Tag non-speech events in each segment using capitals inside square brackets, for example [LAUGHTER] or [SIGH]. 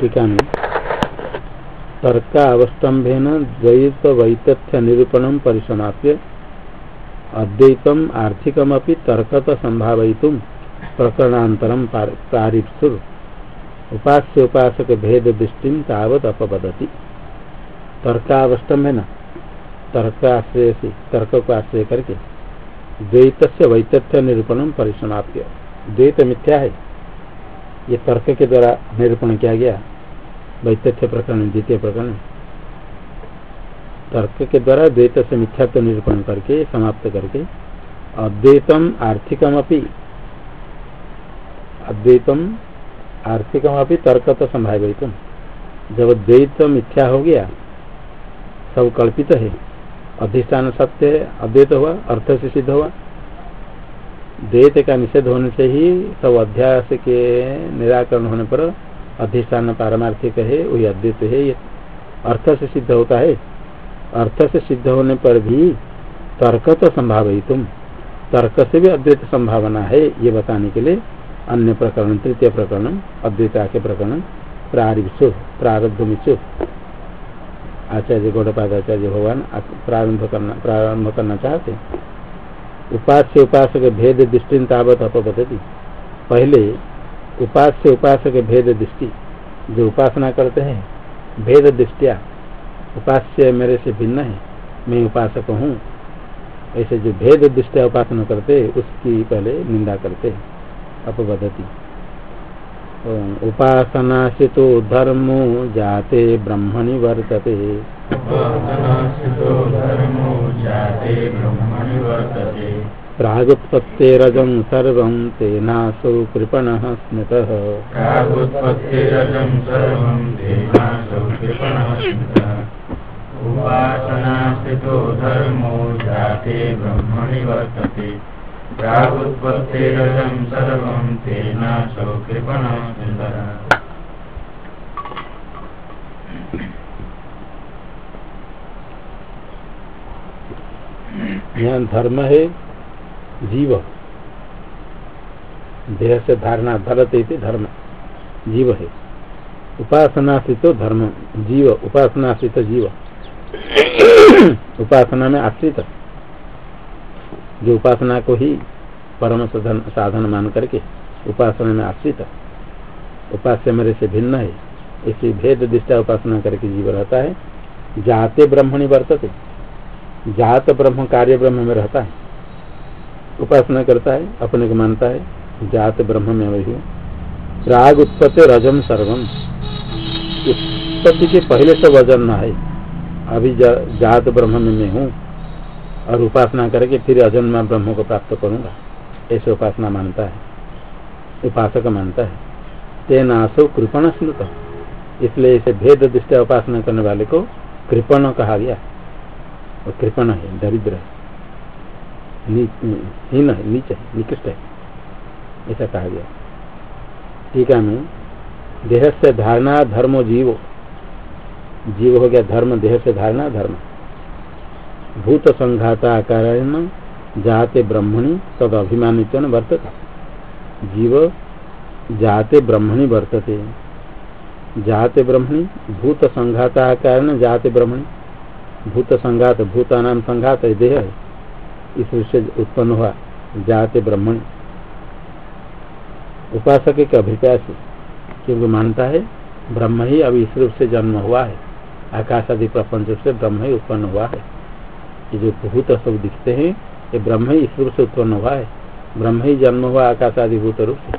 टीका में तर्कावस्तंभेन द्वैत वैतथ्य निरूपण परिसमाप्य अद्वैतम आर्थिकमपि तर्कत संभावयितुम प्रकरणांतरम प्रारिप्सुर उपास्य उपासक भेद दृष्टि तावत अपवदति तर्कावस्तंभेन तर्क आश्रय से तर्क को आश्रय करके द्वैत से वैतथ्य निरूपण परिसमाप्य द्वैत मिथ्या है ये तर्क के द्वारा निरूपण किया गया वैतथ्य प्रकरण, द्वितीय प्रकरण। तर्क के द्वारा द्वैत से मिथ्यात्व निरूपण करके, समाप्त करके, अद्वैतम आर्थिकम अपनी अद्वैतम आर्थिकम अपनी तर्क तो संभावित जब द्वैत मिथ्या हो गया, सब कल्पित है। अधिष्ठान सत्य अद्वैत हुआ, अर्थ से सिद्ध हुआ। द्वैत का निषेध होने से ही सब अध्यास के निराकरण होने पर अधिष्ठान पारमार्थिक है वही अद्वैत है ये। अर्थ से सिद्ध होता है। अर्थ से सिद्ध होने पर भी तर्क तो संभावित तुम तर्क से भी अद्वैत संभावना है ये बताने के लिए अन्य प्रकरण, तृतीय प्रकरण अद्वैता के प्रकरण प्रारंभ प्रारब्ध मिचु आचार्य गौड़पाद आचार्य भगवान प्रारंभ करना प्रारंभ करना चाहते उपास्य उपासक भेद दृष्टि तावत अपबदती पहले उपास्य उपासक भेद दृष्टि, जो उपासना करते हैं, भेद दृष्टिया, उपास्य मेरे से भिन्न है, मैं उपासक हूँ। ऐसे जो भेद दृष्टिया उपासना करते उसकी पहले निंदा करते अपबदती उपासना से तो धर्मो जाते, ब्रह्मणि वर्तते। प्रागुत्पत्तेरजं सर्वं तेनासौ कृपणः स्मृतः। उपासना से धर्मो जाते ब्रह्मणि वर्तते। प्रागुत्पत्तिरजं सर्वं तेन यहाँ धर्म है जीव। देह से धारणा धरते धर्म। जीव है। उपासना से तो धर्म। जीव, उपासना से तो जीव। उपासना में आश्रित। जो उपासना को ही परम साधन साधन मान करके उपासना में आश्रित। उपास्य मेरे से भिन्न है। इसी भेद दृष्टा उपासना करके जीव रहता है। जाते ब्रह्मणि वर्तते। जात ब्रह्म कार्य ब्रह्म में रहता है। उपासना करता है अपने को मानता है जात ब्रह्म में वही राग उत्पत्ति रजम सर्वम। उत्पत्ति के पहले से वज़न न है। अभी जा, जात ब्रह्म में मैं हूँ और उपासना करके फिर अजन्मा ब्रह्म को प्राप्त करूँगा। ऐसे उपासना मानता है। उपासक मानता है। तेनासो कृपण स्मृत। इसलिए इसे भेद दृष्टि उपासना करने वाले को कृपण कहा गया। और कृपण है दरिद्र है। हीन है, नीच है, निकृष्ट है। ऐसा कहा गया। है, मैं देह से धारणा धर्मो जीव। जीव हो गया धर्म देह से धारणा धर्म। भूत संघाता कारण जाते ब्रह्मणि तद अभिमानित वर्तते। जीव जाते ब्रह्मणि वर्तते। जाते ब्रह्मणि, भूत संघाता कारण जाते ब्रह्मणि। भूत संघात भूतानाम संघात देह है। इस रूप से उत्पन्न हुआ। जाते ब्रह्मणि। उपासक के अभिप्राय से क्योंकि मानता है ब्रह्म ही अभी इस रूप से जन्म हुआ है। आकाश आदि प्रपंच रूप से ब्रह्म ही उत्पन्न हुआ है। ये जो भूत सब दिखते हैं, ये ब्रह्म ही इस रूप से उत्पन्न हुआ है। ब्रह्म ही जन्म हुआ आकाश आदि भूत रूप से।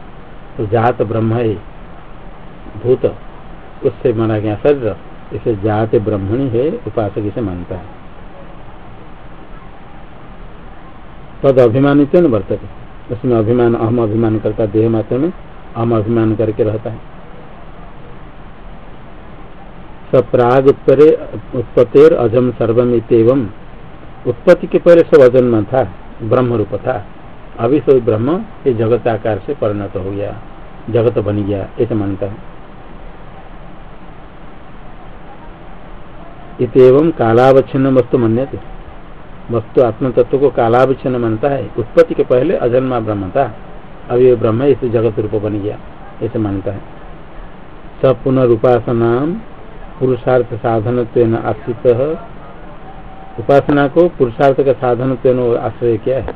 तो जात ब्रह्म है भूत, उससे माना गया शरीर, इसे जात ब्रह्मणी है, उपासक इसे मानता है। तद अभिमानित न वर्तते। उसमें अभिमान अहम अभिमान करता देह मात्र में अहम अभिमान करके रहता है। प्राग उत्तरे उत्पत्तिर अजम सर्वम इतम उत्पत्ति के पहले सब अजन्म था ब्रह्म रूप था। अभी सब ब्रह्म, ये जगत आकार से परिणत हो गया, जगत बन गया, ऐसे मानता है। इतम कालावच्छिन्न वस्तु मन्यते। वस्तु आत्म तत्व को कालावच्छिन्न मानता है। उत्पत्ति के पहले अजन्मा ब्रह्म था अब ये ब्रह्म इस जगत रूप बन गया। ऐसे मानता है। स पुनरुपासना पुरुषार्थ साधन आश्रित। उपासना को पुरुषार्थ का साधन आश्रय क्या है?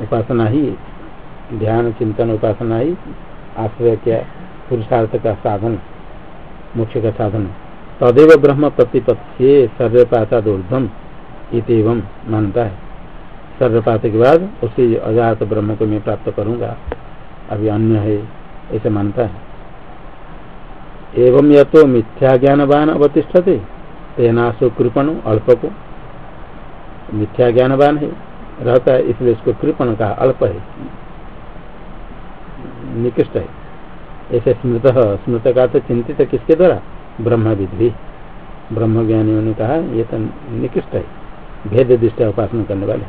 उपासना ही ध्यान, चिंतन, उपासना ही आश्रय क्या पुरुषार्थ का साधन मुख्य का साधन। तदेव ब्रह्म प्रतिपत्ति सर्वपाता ऊर्धम इतम मानता है। सर्वपात के बाद उसी अजात ब्रह्म को मैं प्राप्त करूँगा। अभी अन्य है, ऐसे मानता है। एवं यह तो मिथ्या ज्ञानवान अवतिष्ठते तेनाशो कृपण अल्प को मिथ्या ज्ञानवान है, रहता है, इसलिए इसको कृपण का अल्प है। निकृष्ट है। ऐसे स्मृत स्मृत का तो चिंतित किसके द्वारा? ब्रह्मविद भी। ब्रह्म ज्ञानियों ने कहा यह तो निकृष्ट है। भेद दृष्टि उपासना करने वाले।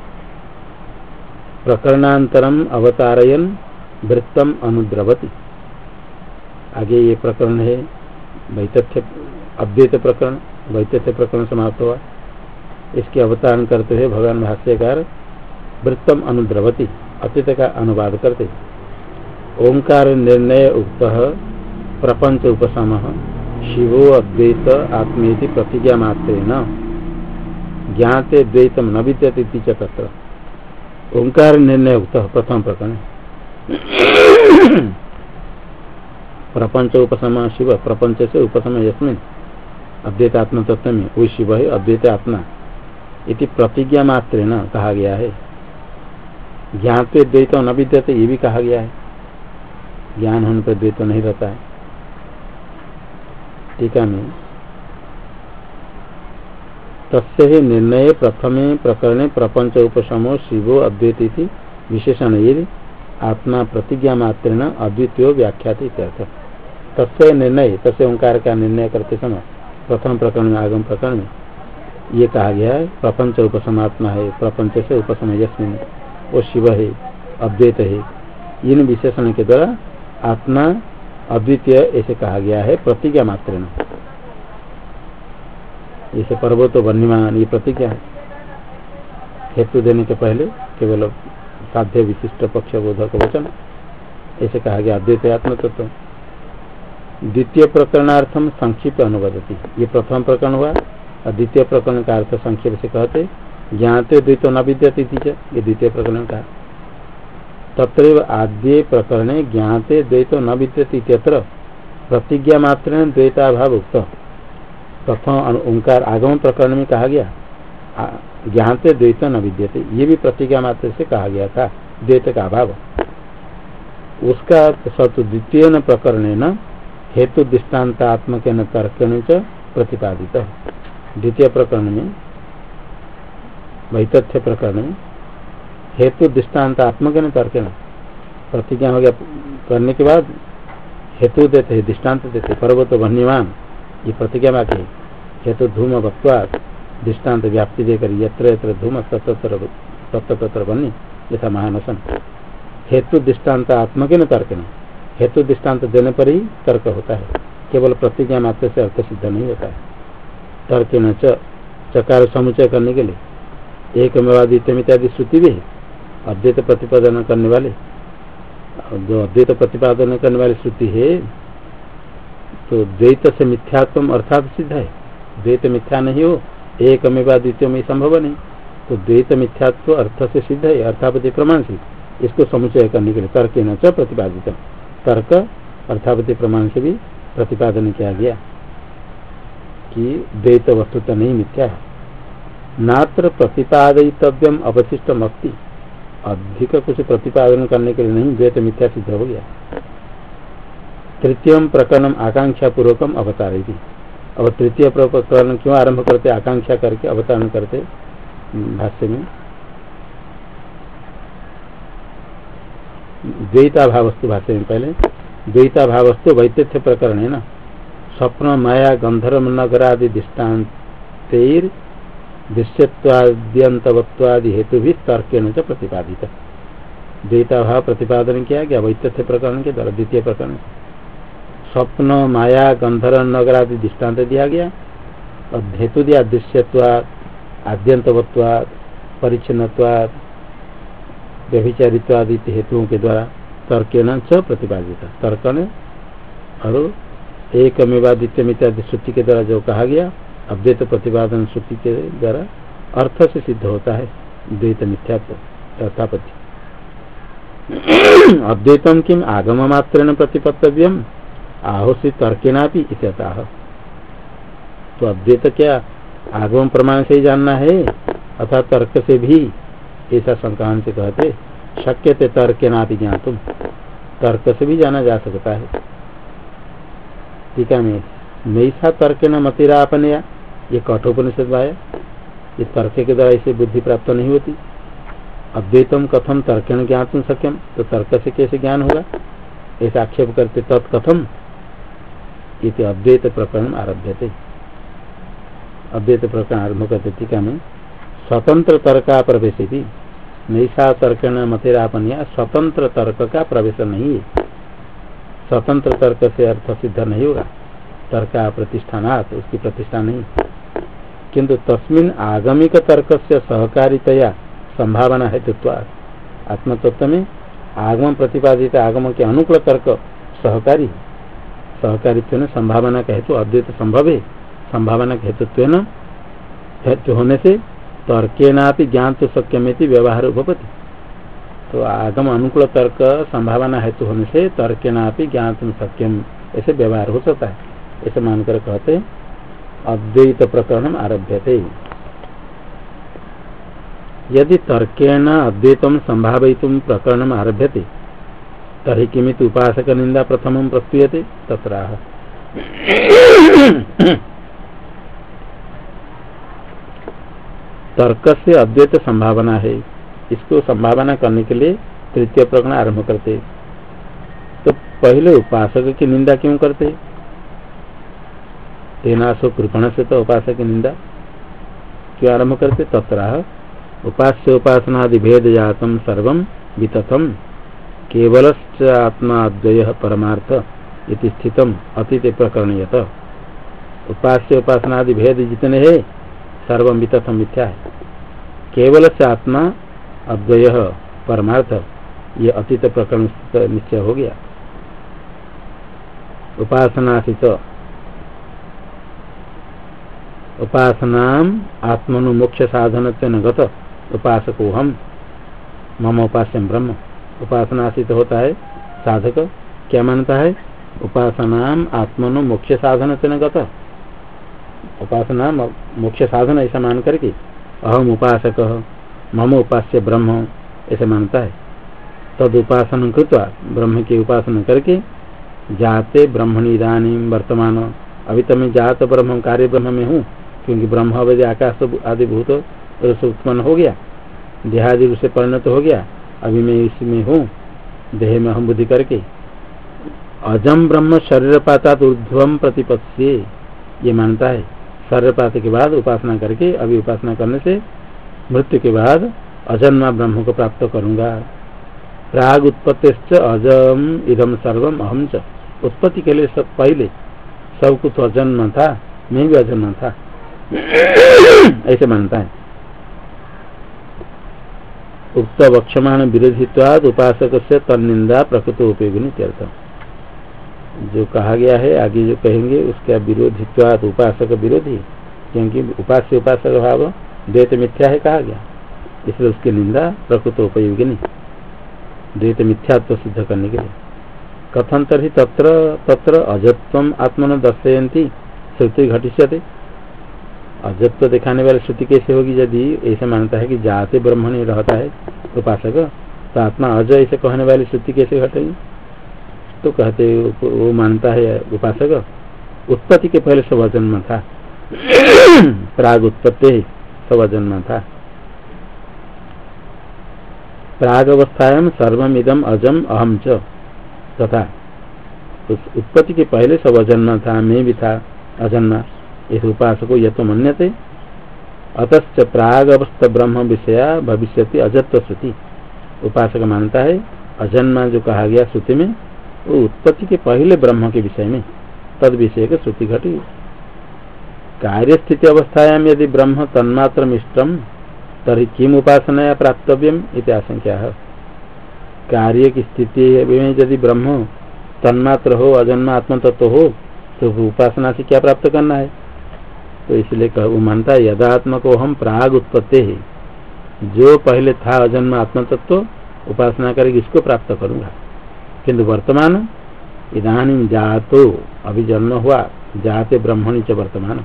प्रकरणांतरम अवतारयन वृत्तम अनुद्रवती। आगे ये प्रकरण है, वैतथ्य, अद्वैत प्रकरण, वैतथ्य प्रकरण समाप्त हुआ। इसके अवतारण करते हुए भगवान भाष्यकार वृत्तम अनुद्रवती अतीत का अनुवाद करते। ओंकार निर्णय उक्त प्रपंच उपशम, शिवो अद्वैत आत्मेति प्रतिज्ञा मात्र न ज्ञाते द्वैतम न विद्यती चक्र ओंकार निर्णय उक्त प्रथम प्रकरण। प्रपंच उपसम शिव, प्रपंच से उपशम यस्मिन। अद्वैत आत्म तत्व में वही शिव है, अद्वैत आत्मा। इति प्रतिज्ञा मात्र न कहा गया है। ज्ञान पे द्वैत न विद्यते, ये भी कहा गया है। ज्ञान होने पर द्वैत नहीं रहता है। टीका में तस्य निर्णय प्रथमे प्रकरणे प्रपंच उपशमो शिवो अद्वैत विशेषण आत्मा प्रतिज्ञा मात्र अद्वितीय व्याख्या तस्य निर्णय, तस्य ओंकार का निर्णय करते समय, प्रथम प्रकरण में आगम प्रकरण में ये कहा गया है प्रपंच उपसमात्मा है प्रपंच से उपसम यस्मिन वो शिव है, अद्वैत है, इन विशेषण के द्वारा आत्मा अद्वितीय, ऐसे कहा गया है प्रतिज्ञा मात्र जैसे पर्वतो वन्यमान, ये प्रतिज्ञा है। हेतु देने के पहले केवल साध्य विशिष्ट पक्ष बोधक वचन ऐसे कहा गया अद्वैत आत्म तत्व द्वितीय प्रकरणार्थम संक्षिप्त अनुवादती। ये प्रथम प्रकरण हुआ, और द्वितीय प्रकरण का अर्थ संक्षेप से कहते, ज्ञाते द्वित न विद्यती ये द्वितीय प्रकरण का तत्र आद्य प्रकरण ज्ञाते द्वैत न विद्यती प्रतिज्ञा मात्र द्वैताभाव उक्त प्रथम ओंकार आगम प्रकरण में कहा गया। ज्ञाते द्वैत न विद्यते। ये भी प्रतिज्ञा मात्र से कहा गया था, द्वैत का अभाव। उसका सत्व द्वितीय प्रकरण न, हेतु दृष्टान्तात्मक तर्कण प्रतिपादित। द्वितीय प्रकरण में, वैतथ्य प्रकरण में, हेतु दृष्टान्तात्मक तर्कण। प्रतिज्ञा हो गया, करने के बाद हेतु देते दृष्टांत देते पर्वत वन्यमान ये प्रतिज्ञा बाकी हेतु धूम भक्वाद दृष्टांत व्याप्ति देकर यत्र यत्र धूम तत्र तत्र तत्र बनी यथा महानसन। हेतु दृष्टांत आत्मक न तर्कण हेतु दृष्टांत देने पर ही तर्क होता है। केवल प्रतिज्ञा मात्र से अर्थ सिद्ध नहीं होता है। तर्क न चकार समुचय करने के लिए। एक मेवादित्य इत्यादि श्रुति भी है। अद्वैत प्रतिपादन करने वाले जो अद्वैत प्रतिपादन करने वाली श्रुति है तो द्वैत से मिथ्यात्व अर्थात सिद्ध है। द्वैत मिथ्या नहीं हो एक मेवा द्वितीय में संभव नहीं। तो द्वैत मिथ्यात्व अर्थ से सिद्ध है, अर्थापति प्रमाण से इसको समुचय करने के लिए तर्क न प्रतिपादित तर्क अर्थापति प्रमाण से भी प्रतिपादन किया गया कि द्वैत वस्तुता नहीं मिथ्या है। नात्र प्रतिपादितव्यम अवशिष्ट मक्ति अधिक कुछ प्रतिपादन करने के लिए नहीं, द्वैत मिथ्या सिद्ध हो गया। तृतीय प्रकरण आकांक्षा पूर्वकम अवतारेगी अब तृतीय प्रकरण क्यों आरंभ करते? आकांक्षा करके अवतारण करते भाष्य में। द्वैता भावस्तु भाषा में पहले। द्वैता भावस्तु वैतथ्य प्रकरण है ना? स्वप्न, माया, गंधर्व, नगरादि दृष्टांत दृश्यवाद्यंतवत्वादि हेतु भी तर्क प्रतिपादित। द्वैता भाव प्रतिपादन किया गया? वैतथ्य प्रकरण के द्वारा, द्वितीय प्रकरण। स्वप्न, माया, गंधर्व नगरादि दृष्टांत दिया गया। और हेतु दिया दृश्यवाद आद्यंतवत्वाद परिच्छिन्नवाद हेतुओं के द्वारा तर्क च प्रतिपादित तर्क ने, और एक मेवादित्य इत्यादि श्रुति के द्वारा जो कहा गया, अद्वैत प्रतिपादन श्रुति के द्वारा अर्थ से सिद्ध होता है, द्वैत मिथ्यात्व तथापति [CLEARS THROAT] अद्वैतम किम आगम मात्र प्रतिपत्तव्यम? आहोसी तर्केना भी इत्यतः। तो अद्वैत क्या आगम प्रमाण से ही जानना है? अथवा तर्क से भी ऐसा संक्रांत से कहते शक्य थे तर्क ना भी ज्ञान तुम तर्क से भी जाना जा सकता है। ठीक है, मैं नैसा तर्क न मतिरापन या ये कठोपनिषद आया ये तर्क के द्वारा ऐसे बुद्धि प्राप्त नहीं होती। अद्वैतम कथम तर्कण ज्ञातुम सक्यम तो तर्क से कैसे ज्ञान होगा? ऐसा आक्षेप करते, तत्कथम ये अद्वैत प्रकरण आरभ्य थे अद्वैत प्रकरण आरंभ करते टीका में, स्वतंत्र तर्का प्रवेश भी नैसा तर्क न मतेरापन या स्वतंत्र तर्क का प्रवेश नहीं है। स्वतंत्र तर्क से अर्थ सिद्ध नहीं होगा। तर्क प्रतिष्ठानात, उसकी प्रतिष्ठा नहीं। किंतु तस्मिन आगमिक तर्क से सहकारितया संभावना है आत्मतत्व में आगम प्रतिपादित आगम के अनुकूल तर्क सहकारी सहकारित्व ने संभावना का हेतु, अद्वैत संभव है संभावना के हेतुत्व हेतु होने से तर्केना ज्ञान तो सक्यमें व्यवहार उपपति तो आगम अनुकूल तर्क संभावना हेतु होने से तर्केना ज्ञान तुम सक्यम ऐसे व्यवहार हो सकता है। ऐसे मानकर कहते, अद्वैत प्रकरण आरभ्य यदि तर्केण अद्वैतम संभावित प्रकरण आरभ्य थे तरी किमित उपासक निंदा प्रथम प्रस्तुयते? तथा तर्क से अद्वैत संभावना है। इसको संभावना करने के लिए तृतीय प्रकरण आरंभ करते। तो पहले उपासक की निंदा क्यों करते? तेनाशो कृपण से तो उपासक की निंदा क्यों आरंभ करते? तत्र उपास्य उपासनादि भेद जातम सर्व वितथम केवल आत्माद्वय परमार्थ इति स्थितम प्रकरण यत उपास्य उपासनादि भेद जितने हैं सर्व वितथम मिथ्या है। केवल से आत्मा अद्वय परमार्थ ये अतीत प्रकरण निश्चय हो गया। उपासना तो उपासना आत्मनु मोक्ष साधन गत उपासको हम मम उपास्य ब्रह्म। उपासना से तो होता है, साधक क्या मानता है? उपासना आत्मनो मुख्य साधन गत। उपासना मुख्य साधन ऐसा मान करके अहम उपासक, मम उपास्य ब्रह्म ऐसा मानता है। तद उपासन कृत्वा ब्रह्म की उपासना करके जाते ब्रह्मणि इधानी वर्तमान। अभी तो मैं जात ब्रह्म, कार्य ब्रह्म में हूँ, क्योंकि ब्रह्म आकाश आदि भूत उत्पन्न हो गया। देहादि रूप से परिणत हो गया। अभी मैं इसमें हूँ, देह में हम बुद्धि करके। अजम ब्रह्म शरीर पाता ऊर्ध्वम प्रतिपत्ति ये मानता है। सर्वपात के बाद उपासना करके, अभी उपासना करने से मृत्यु के बाद अजन्मा ब्रह्म को प्राप्त करूँगा। प्राग उत्पत्ति अजम इधम सर्वम अहम च। उत्पत्ति के लिए सब पहले सब कुछ अजन्म था, मैं भी अजन्म था। [COUGHS] ऐसे मानता है। उक्त वक्षमाण विरोधित्वाद उपासक से तनिंदा प्रकृत उपयोगी जो कहा गया है, आगे जो कहेंगे, उसका विरोधित्वाद उपासक विरोधी, क्योंकि उपास्य उपासक भाव द्वैत मिथ्या है कहा गया। इसलिए उसकी निंदा प्रकृत उपयोगी नहीं द्वैत मिथ्यात्व सिद्ध करने के लिए। कथन तरी तत्र तत्र अजत्व आत्मन दर्शयती श्रुति घटिष्यते। अजत्व दिखाने वाली श्रुति कैसे होगी? यदि ऐसे मानता है कि जाते ब्रह्मण रहता है उपासक तो आत्मा अज ऐसे कहने वाली श्रुति कैसे घटेगी तो कहते वो मानता है उपासक, उत्पत्ति के पहले सब जन्म [COUGHS] था। प्राग उत्पत्ति सब जन्म था। प्राग अवस्थाएँ सर्वम इदम अजम अहम च तथा। उत्पत्ति के पहले सब अजन्म था, मैं भी था, अजन्मा। इस उपासक यह तो मन्यते। अतच प्राग अवस्थ ब्रह्म विषया भविष्य अजत्व श्रुति। उपासक मानता है, अजन्मा जो कहा गया श्रुति में, वो उत्पत्ति के पहले ब्रह्म के विषय में, तद विषय के श्रुति घटी। कार्य स्थिति अवस्थायाम यदि ब्रह्म तन्मात्र इष्टम तरी किम उपासना प्राप्तव्यम आशंका है। कार्य की स्थिति में यदि ब्रह्म तन्मात्र हो, अजन्मा आत्म तत्व हो तो उपासना से क्या प्राप्त करना है? तो इसलिए वो मानता है यदात्म को हम प्राग उत्पत्ति है। जो पहले था अजन्म आत्म तत्व तो उपासना करके इसको प्राप्त करूँगा। किंतु वर्तमान इधानी जातो अभी जन्म हुआ, जाते ब्रह्मणी च वर्तमान।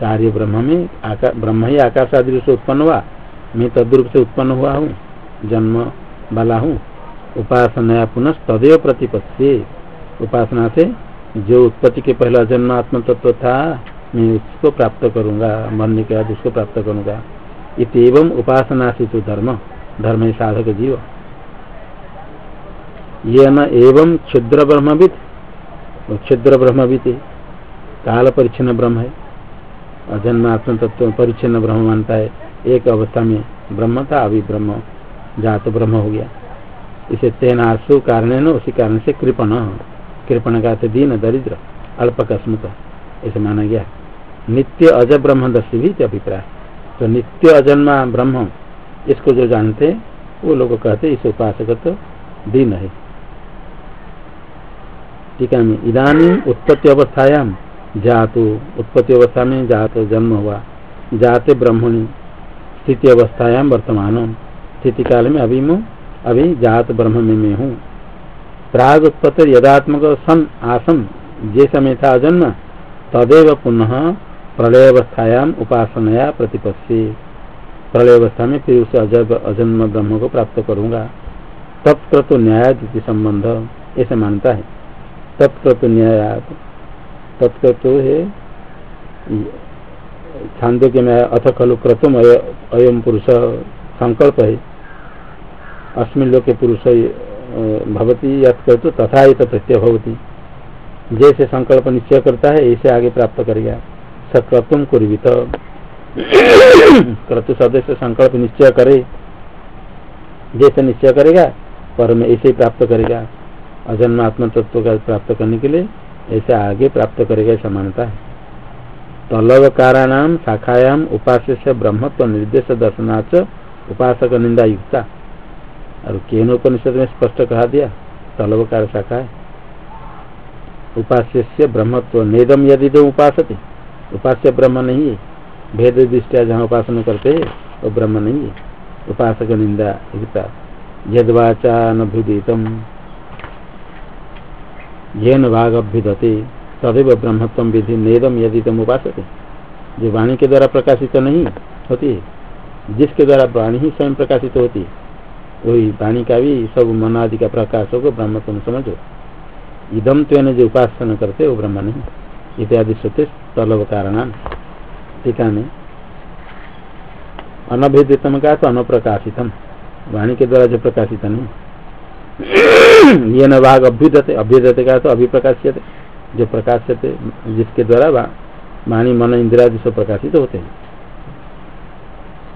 कार्य ब्रह्म में ब्रह्म ही आकाश आदि से उत्पन्न हुआ, मैं तद्रूप से उत्पन्न हुआ हूँ, जन्म वाला हूँ। उपासना पुनः तदेव प्रतिपत्ति। उपासना से जो उत्पत्ति के पहला जन्म आत्म तत्व था मैं उसको प्राप्त करूँगा, मरने के बाद उसको प्राप्त करूँगा। इतम उपासना से तो धर्म धर्म साधक जीव। ये न एवं क्षुद्र ब्रह्मविद क्षुद्र ब्रह्मविद काल परिच्छिन्न ब्रह्म है। अजन्म आत्म तत्व परिच्छिन्न ब्रह्म मानता है। एक अवस्था में ब्रह्म था, अभी ब्रह्म जात ब्रह्म हो गया। इसे तेन आसु कारण उसी कारण से कृपण। कृपण का दीन, दरिद्र, अल्पकस्मृत, ऐसे माना गया। नित्य अज ब्रह्म दर्शी भी अभिप्राय तो नित्य अजन्मा ब्रह्म, इसको जो जानते वो लोग कहते इस उपासक तो दीन है। ठीक है इधानी उत्पत्ति अवस्थायाम जातु, उत्पत्ति अवस्था में जात जन्म हुआ, जाते ब्रह्मणि, स्थिति अवस्थायाम वर्तमान स्थिति काल में अभी मैं, अभी जात ब्रह्म में मैं हूँ। प्राग उत्पत्ति यदात्मक सन, आसन जे समय था अजन्म तदेव पुनः प्रलय अवस्थायाम उपासनाया प्रतिपत्ति प्रलय अवस्था में फिर उसे अजब, अजन्म ब्रह्म को प्राप्त करूँगा। तत्क्रतु न्यायादि संबंध ऐसे मानता है। तत्क्रतु न्यायात तत्क्रतु है, छांदो के में अथ खलु क्रतुम अयम पुरुष संकल्प है। अस्मिन लोके पुरुष भवती यत्क्रतु तथा ही तथ्य भवती। जैसे संकल्प निश्चय करता है, ऐसे आगे प्राप्त करेगा। सक्रतुम कुर्वित। क्रतु शब्द से संकल्प निश्चय करे। जैसे निश्चय करेगा पर में ऐसे ही प्राप्त करेगा। अजन्म आत्म तत्व का प्राप्त करने के लिए ऐसे आगे प्राप्त करेगा ऐसा मानता है तलवकाराणाम शाखायाम उपास्य से ब्रह्मत्व निर्देश दर्शनाच उपासक निंदा युक्ता और केनोपनिषद में स्पष्ट कहा दिया, तलवकार शाखा है। उपास्य से ब्रह्मत्व नेदम यदि उपासते उपास्य ब्रह्म नहीं है। भेद दृष्टिया जहाँ उपासना करते है, वो ब्रह्म नहीं है। उपासक निंदा हिता यदवाचा नभ्युदितम येन भाग अभ्युदते तदेव ब्रह्मत्व विधि नेदम यदि तम उपासते। जो वाणी के द्वारा प्रकाशित नहीं होती है, जिसके द्वारा वाणी ही स्वयं प्रकाशित होती है, वही वाणी का भी सब मन आदि का प्रकाश हो ब्रह्म समझो। इदम तेन जो उपासना करते वो ब्रह्म नहीं। इत्यादि श्रुति तलब कारण टीका में अनभेदितम का तो अनप्रकाशितम। वाणी के द्वारा जो प्रकाशित नहीं। ये न भाग अभ्युदते अभ्युदते का तो अभिप्रकाशित जो प्रकाशित जिसके द्वारा वाणी मन इंदिरा जो प्रकाशित होते हैं।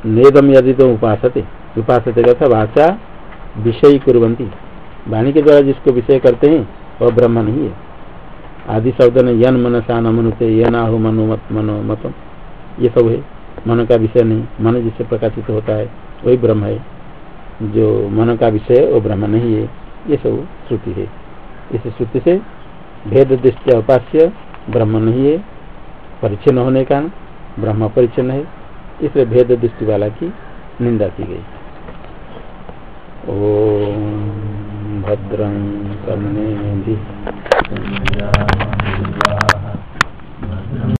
नेदम यदि तो उपासते। उपासते का वाचा विषय कुरंती वाणी के द्वारा जिसको विषय करते हैं, वह ब्रह्म नहीं है। आदि शब्द ने यन मन सा न मनुते ये ना हो मनो मत, मनो मतम। ये सब है। मन का विषय नहीं। मन जिससे प्रकाशित होता है, वही ब्रह्म है। जो मन का विषय है, वो ब्रह्म नहीं है। ये सब श्रुति है। इस श्रुति से भेद दृष्टि उपास्य ब्रह्म नहीं है। परिचन्न होने का ब्रह्म परिचन्न है। इसलिए भेद दृष्टि वाला की निंदा की गई। ओ भद्रं कर्णे